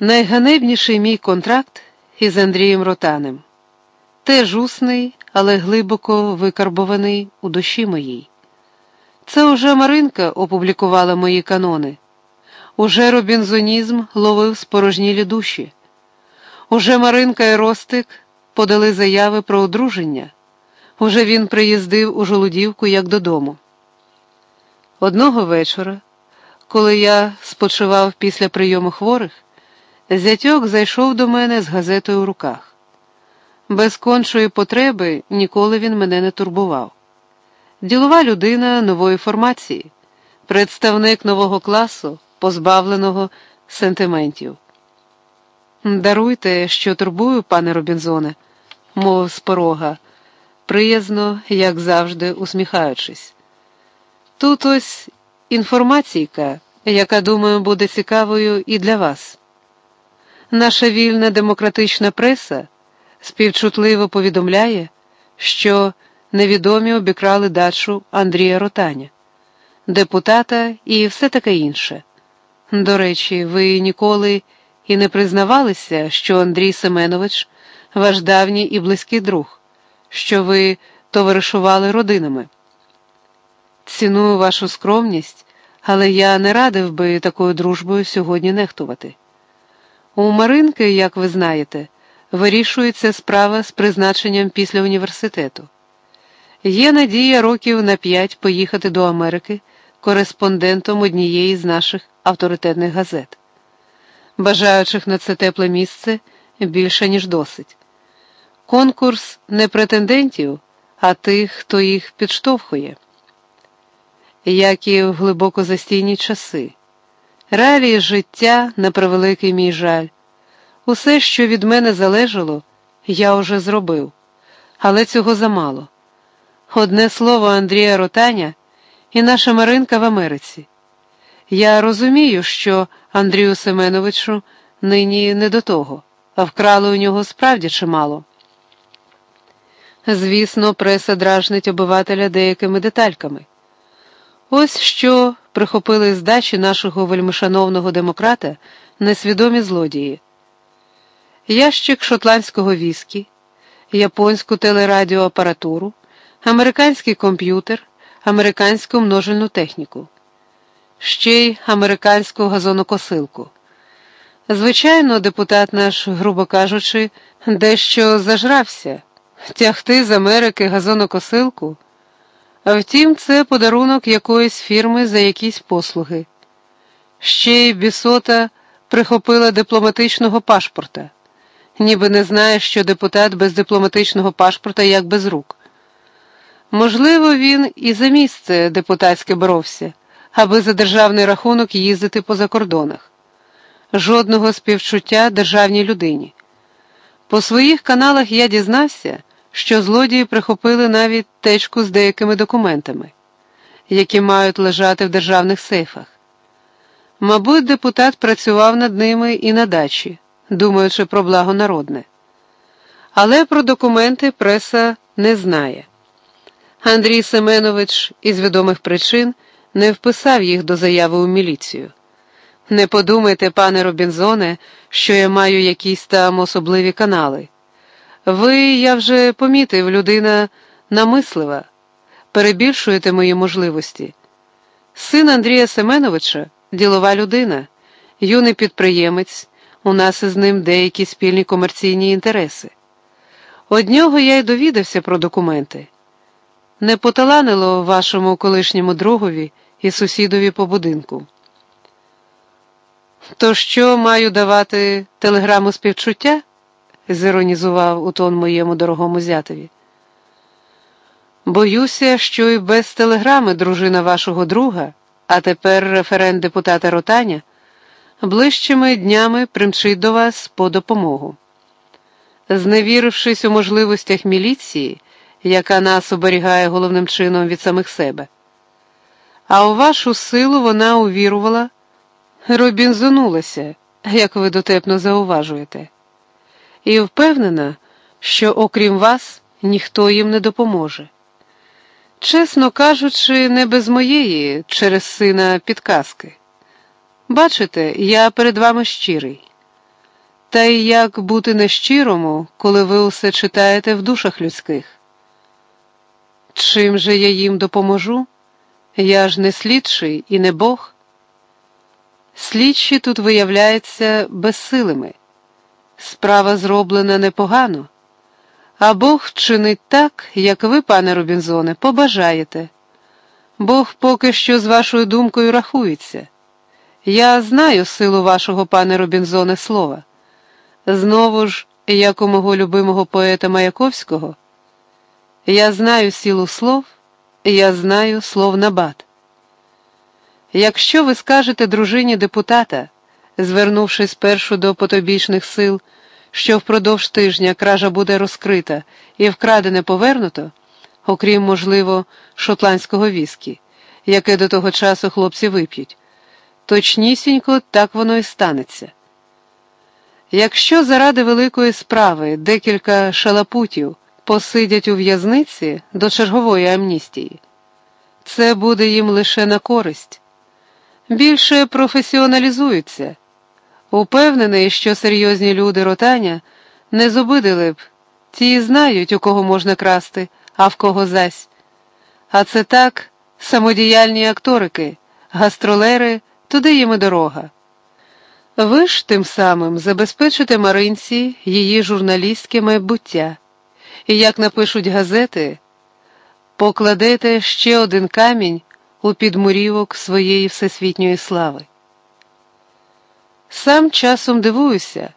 Найганебніший мій контракт із Андрієм Ротанем. Теж усний, але глибоко викарбований у душі моїй. Це уже Маринка опублікувала мої канони. Уже робінзонізм ловив спорожнілі душі. Уже Маринка і Ростик подали заяви про одруження. Уже він приїздив у Жолудівку як додому. Одного вечора, коли я спочивав після прийому хворих, зятьок зайшов до мене з газетою в руках. Без кончої потреби ніколи він мене не турбував. Ділова людина нової формації, представник нового класу, позбавленого сентиментів. Даруйте, що турбую, пане Робінзоне, мовив з порога, приязно, як завжди, усміхаючись. Тут ось інформаційка, яка, думаю, буде цікавою і для вас. Наша вільна демократична преса співчутливо повідомляє, що невідомі обікрали дачу Андрія Ротаня, депутата і все таке інше. До речі, ви ніколи і не признавалися, що Андрій Семенович ваш давній і близький друг, що ви товаришували родинами. Ціную вашу скромність, але я не радив би такою дружбою сьогодні нехтувати. У Маринки, як ви знаєте, вирішується справа з призначенням після університету. Є надія років на п'ять поїхати до Америки кореспондентом однієї з наших авторитетних газет. Бажаючих на це тепле місце більше, ніж досить. Конкурс не претендентів, а тих, хто їх підштовхує. Як і в глибоко застійні часи. Реалії життя, на превеликий мій жаль. Усе, що від мене залежало, я уже зробив, але цього замало. Одне слово Андрія Ротаня і наша Маринка в Америці. Я розумію, що Андрію Семеновичу нині не до того, а вкрали у нього справді чимало. Звісно, преса дражнить обивателя деякими детальками. Ось що прихопили з дачі нашого вельмишановного демократа несвідомі злодії. Ящик шотландського віскі, японську телерадіоапаратуру, американський комп'ютер, американську множильну техніку, ще й американську газонокосилку. Звичайно, депутат наш, грубо кажучи, дещо зажрався, тягти з Америки газонокосилку. Втім, це подарунок якоїсь фірми за якісь послуги. Ще й бісота прихопила дипломатичного пашпорта, ніби не знає, що депутат без дипломатичного пашпорта як без рук. Можливо, він і за місце депутатське боровся, аби за державний рахунок їздити по закордонах. Жодного співчуття державній людині. По своїх каналах я дізнався що злодії прихопили навіть течку з деякими документами, які мають лежати в державних сейфах. Мабуть, депутат працював над ними і на дачі, думаючи про благо народне. Але про документи преса не знає. Андрій Семенович із відомих причин не вписав їх до заяви у міліцію. Не подумайте, пане Робінзоне, що я маю якісь там особливі канали. Ви, я вже помітив, людина намислива, перебільшуєте мої можливості. Син Андрія Семеновича ділова людина, юний підприємець, у нас із ним деякі спільні комерційні інтереси. Од нього я й довідався про документи. Не поталанило вашому колишньому другові і сусідові по будинку. То що маю давати телеграму співчуття? Зіронізував у тон моєму дорогому зятові. Боюся, що і без телеграми дружина вашого друга, а тепер референт депутата Ротаня, ближчими днями примчить до вас по допомогу. Зневірившись у можливостях міліції, яка нас оберігає головним чином від самих себе. А у вашу силу вона увірувала, робінзонулася, як ви дотепно зауважуєте і впевнена, що окрім вас ніхто їм не допоможе. Чесно кажучи, не без моєї через сина підказки. Бачите, я перед вами щирий. Та й як бути нещирому, коли ви усе читаєте в душах людських? Чим же я їм допоможу? Я ж не слідчий і не Бог. Слідчі тут виявляються безсилими. Справа зроблена непогано, а Бог чинить так, як ви, пане Робінзоне, побажаєте. Бог поки що з вашою думкою рахується. Я знаю силу вашого, пане Робінзоне, слова. Знову ж, як у мого любимого поета Маяковського, я знаю силу слов, я знаю слов набат. Якщо ви скажете дружині депутата, звернувшись спершу до потобічних сил, що впродовж тижня кража буде розкрита і вкрадене повернуто, окрім, можливо, шотландського віскі, яке до того часу хлопці вип'ють, точнісінько так воно і станеться. Якщо заради великої справи декілька шалапутів посидять у в'язниці до чергової амністії, це буде їм лише на користь. Більше професіоналізуються. Упевнений, що серйозні люди ротання не зобидили б, ті знають, у кого можна красти, а в кого зась. А це так, самодіяльні акторики, гастролери, туди їм і дорога. Ви ж тим самим забезпечите Маринці її журналістське майбуття, і, як напишуть газети, покладете ще один камінь у підмурівок своєї всесвітньої слави. Сам часом дивуюся,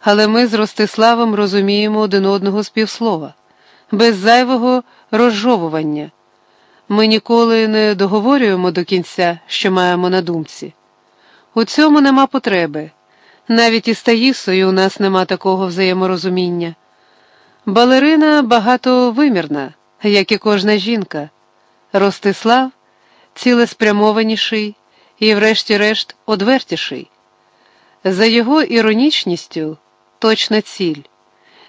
але ми з Ростиславом розуміємо один одного з півслова, без зайвого розжовування. Ми ніколи не договорюємо до кінця, що маємо на думці. У цьому нема потреби. Навіть із Таїсою у нас нема такого взаєморозуміння. Балерина багатовимірна, як і кожна жінка. Ростислав цілеспрямованіший і, врешті-решт, одвертіший. За його іронічністю точна ціль.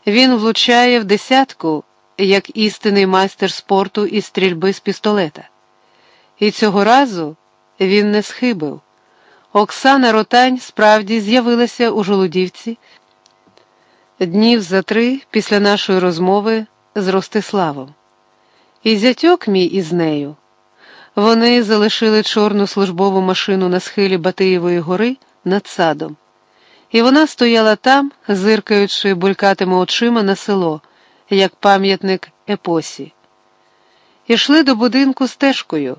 Він влучає в десятку, як істинний майстер спорту і стрільби з пістолета. І цього разу він не схибив. Оксана Ротань справді з'явилася у Жолудівці днів за три після нашої розмови з Ростиславом. І зятьок мій із нею. Вони залишили чорну службову машину на схилі Батиєвої гори над садом, і вона стояла там, зиркаючи булькатими очима на село, як пам'ятник епосі. Ішли до будинку стежкою.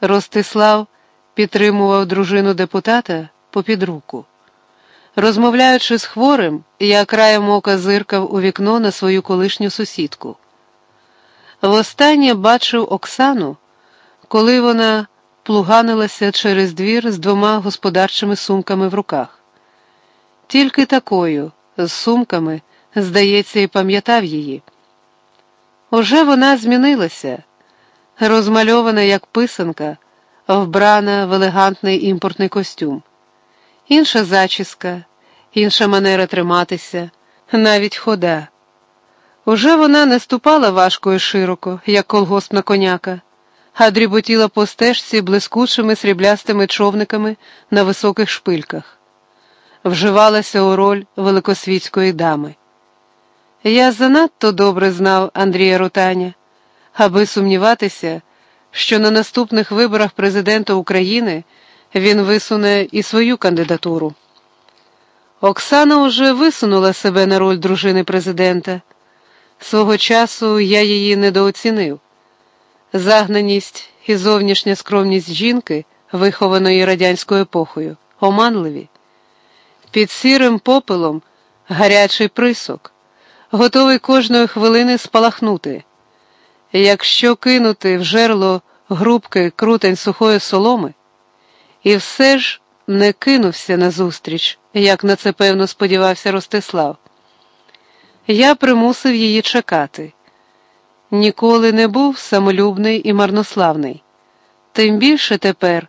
Ростислав підтримував дружину депутата попід руку. Розмовляючи з хворим, я краєм ока зиркав у вікно на свою колишню сусідку. Востаннє бачив Оксану коли вона плуганилася через двір з двома господарчими сумками в руках. Тільки такою, з сумками, здається, і пам'ятав її. Уже вона змінилася, розмальована як писанка, вбрана в елегантний імпортний костюм, інша зачіска, інша манера триматися, навіть хода. Уже вона не ступала важко і широко, як колгоспна коняка а дріботіла по стежці блискучими сріблястими човниками на високих шпильках, вживалася у роль великосвітської дами. Я занадто добре знав Андрія Ротаня, аби сумніватися, що на наступних виборах президента України він висуне і свою кандидатуру. Оксана уже висунула себе на роль дружини президента. Свого часу я її недооцінив. Загнаність і зовнішня скромність жінки, вихованої радянською епохою, оманливі. Під сірим попелом гарячий присок, готовий кожної хвилини спалахнути. Якщо кинути в жерло грубки крутень сухої соломи, і все ж не кинувся назустріч, як на це певно сподівався Ростислав. Я примусив її чекати ніколи не був самолюбний і марнославний, тим більше тепер,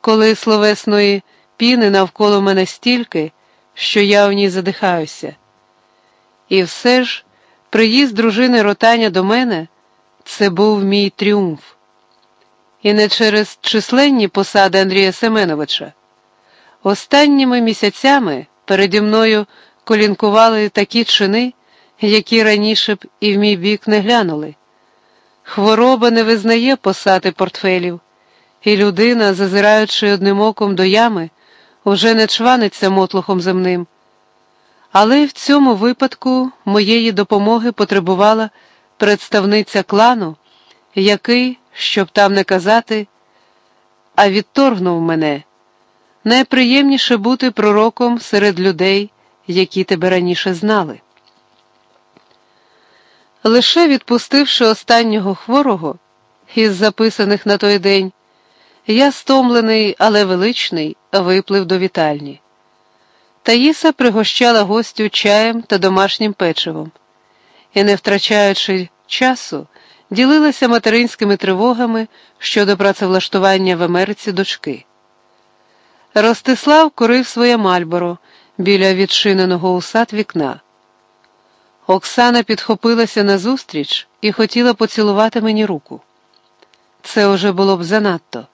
коли словесної піни навколо мене стільки, що я в ній задихаюся. І все ж, приїзд дружини ротання до мене це був мій тріумф. І не через численні посади Андрія Семеновича. Останніми місяцями переді мною колінкували такі чини, які раніше б і в мій бік не глянули. Хвороба не визнає посати портфелів, і людина, зазираючи одним оком до ями, уже не чваниться мотлухом земним. Але в цьому випадку моєї допомоги потребувала представниця клану, який, щоб там не казати, а відторгнув мене. Найприємніше бути пророком серед людей, які тебе раніше знали. Лише відпустивши останнього хворого із записаних на той день, я стомлений, але величний, виплив до вітальні. Таїса пригощала гостю чаєм та домашнім печивом і, не втрачаючи часу, ділилася материнськими тривогами щодо працевлаштування в Америці дочки. Ростислав курив своє мальборо біля відчиненого у сад вікна. Оксана підхопилася назустріч і хотіла поцілувати мені руку. Це уже було б занадто.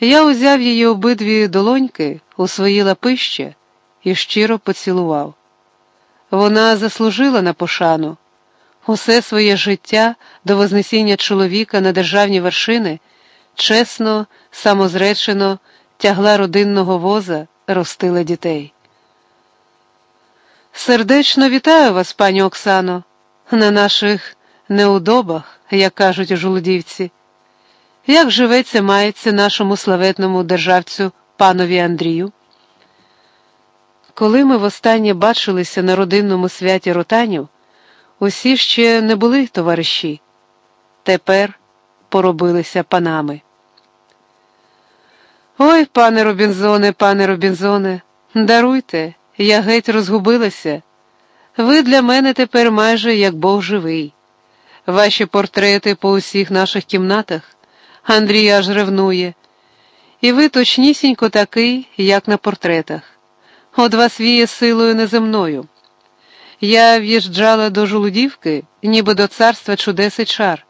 Я узяв її обидві долоньки у свої лапище і щиро поцілував. Вона заслужила на пошану. Усе своє життя до вознесіння чоловіка на державні вершини чесно, самозречено тягла родинного воза, ростила дітей. Сердечно вітаю вас, пані Оксано, на наших неудобах, як кажуть у жолудівці. Як живеться, мається нашому славетному державцю панові Андрію? Коли ми востаннє бачилися на родинному святі ротанів, усі ще не були товариші, тепер поробилися панами. Ой, пане Робінзоне, пане Робінзоне, даруйте, я геть розгубилася. Ви для мене тепер майже як Бог живий. Ваші портрети по усіх наших кімнатах Андрій аж ревнує. І ви точнісінько такий, як на портретах. От вас віє силою неземною. Я в'їжджала до Жолудівки, ніби до царства чудес і чар.